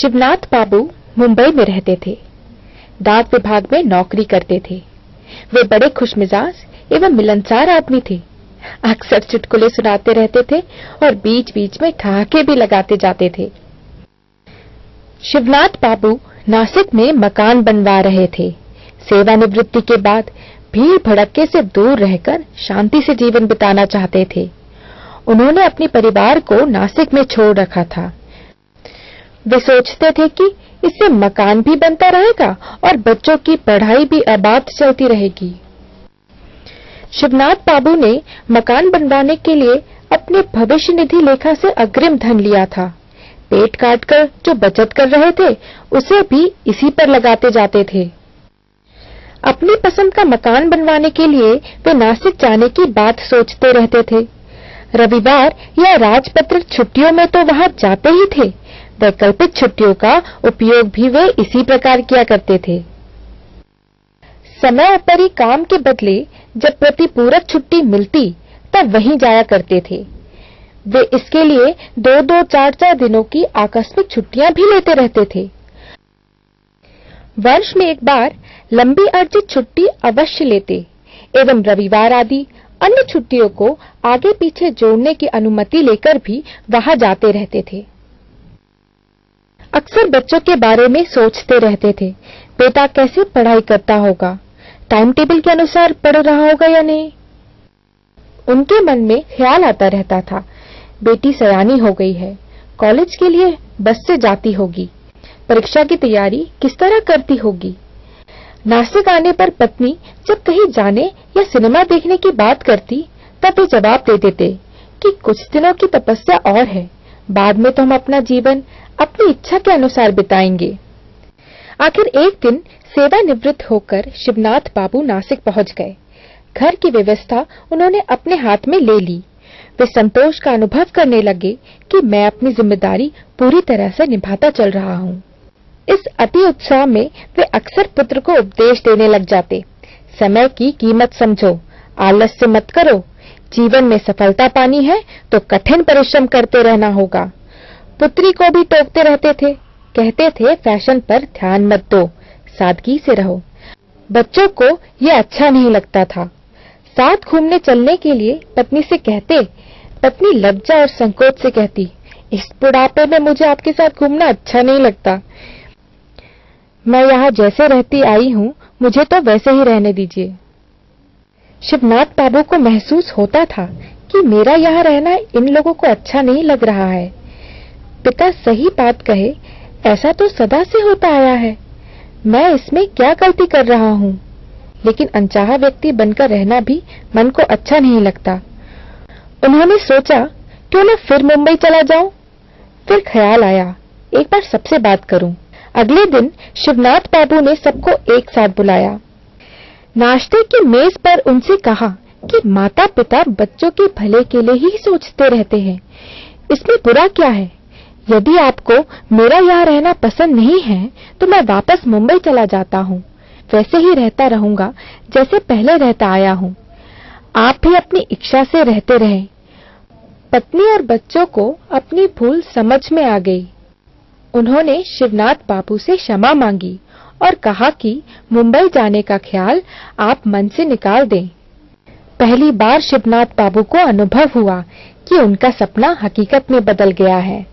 शिवनाथ बाबू मुंबई में रहते थे। डाक विभाग में नौकरी करते थे। वे बड़े खुशमिजाज एवं मिलनसार आदमी थे। अक्सर चुटकुले सुनाते रहते थे और बीच-बीच में ठहाके भी लगाते जाते थे। शिवनाथ बाबू नासिक में मकान बनवा रहे थे। सेवानिवृत्ति के बाद भीड़ भड़के से दूर रहकर शांति से जीवन बिताना चाहते थे। उन्होंने अपने परिवार को नासिक में छोड़ रखा था। वे सोचते थे कि इससे मकान भी बनता रहेगा और बच्चों की पढ़ाई भी आबाद चलती रहेगी। शिवनाथ बाबू ने मकान बनवाने के लिए अपने भविष्य निधि लेखा से अग्रिम धन लिया था। पेट काटकर जो बचत कर रहे थे, उसे भी इसी पर लगाते जाते थे। अपनी पसंद का मकान बनवाने के लिए वे नासिक जाने की बात सोचते रहते थे। रविवार या राजपत्र छुट्टियों में तो वहाँ जाते ही थे वैकल्पिक छुट्टियों का उपयोग भी वे इसी प्रकार किया करते थे। समय पर ही काम के बदले जब प्रतिपूरक छुट्टी मिलती, तब वहीं जाया करते थे। वे इसके लिए दो दो चार चार दिनों की आकस्मिक छुट्टियाँ भी लेते रहते थे। वर्ष में एक बार लंबी अर्जित छुट्टी अवश्य लेते, एवं रविवार आदि अन्य छुट्टियों को आगे पीछे जोड़ने की अनुमति लेकर भी वहाँ जाते रहते थे। अक्सर बच्चों के बारे में सोचते रहते थे, बेटा कैसे पढ़ाई करता होगा? टाइम टेबल के अनुसार पढ़ रहा होगा या नहीं? उनके मन में ख्याल आता रहता था, बेटी सयानी हो गई है कॉलेज के लिए बस से जाती होगी, परीक्षा की तैयारी किस तरह करती होगी? नासिक आने पर पत्नी जब कहीं जाने या सिनेमा देखने की बात करती, तब वे जवाब दे देते कि कुछ दिनों की तपस्या और है, बाद में तो हम अपना जीवन अपनी इच्छा के अनुसार बिताएँगे। आखिर एक दिन सेवानिवृत्त होकर शिवनाथ बाबू नासिक पहुँच गए। घर की व्यवस्था उन्होंने अपने हाथ में ले ली। वे संतोष का अनुभव करने लगे कि मैं अपनी ज़िम्मेदारी पूरी तरह से निभाता चल रहा हूँ। इस अति उत्साह में वे अक्सर पुत्र को उपदेश देने लग जाते। समय की कीमत समझो, आलस्य मत करो। जीवन में सफलता पानी है तो कठिन परिश्रम करते रहना होगा। पुत्री को भी टोकते रहते थे। कहते थे, फ़ैशन पर ध्यान मत दो, सादगी से रहो। बच्चों को यह अच्छा नहीं लगता था। साथ घूमने चलने के लिए पत्नी से कहते, पत्नी लज्जा और संकोच से कहती, इस बुढ़ापे में मुझे आपके साथ घूमना अच्छा नहीं लगता। मैं यहाँ जैसे रहती आई हूँ, मुझे तो वैसे ही रहने दीजिए। शिवनाथ बाबू को महसूस होता था कि मेरा यहाँ रहना इन लोगों को अच्छा नहीं लग रहा है। पिता सही बात कहे, ऐसा तो सदा से होता आया है। मैं इसमें क्या गलती कर रहा हूँ? लेकिन अनचाहा व्यक्ति बनकर रहना भी मन को अच्छा नहीं लगता। उन्होंने सोचा, क्यों न फिर मुंबई चला जाऊँ? फिर ख्याल आया, एक बार सबसे बात करूँ। अगले दिन शिवनाथ बाबू ने सबको एक साथ बुलाया। नाश्ते की मेज पर उनसे कहा कि माता पिता बच्चों के भले के लिए ही सोचते रहते हैं। इसमें बुरा क्या है? यदि आपको मेरा यहाँ रहना पसंद नहीं है तो मैं वापस मुंबई चला जाता हूँ। वैसे ही रहता रहूँगा, जैसे पहले रहता आया हूँ। आप भी अपनी इच्छा से रहते रहे। पत्नी और बच्चों को अपनी भूल समझ में आ गई। उन्होंने शिवनाथ बाबू से क्षमा मांगी और कहा कि मुंबई जाने का ख्याल आप मन से निकाल दें। पहली बार शिवनाथ बाबू को अनुभव हुआ कि उनका सपना हकीकत में बदल गया है।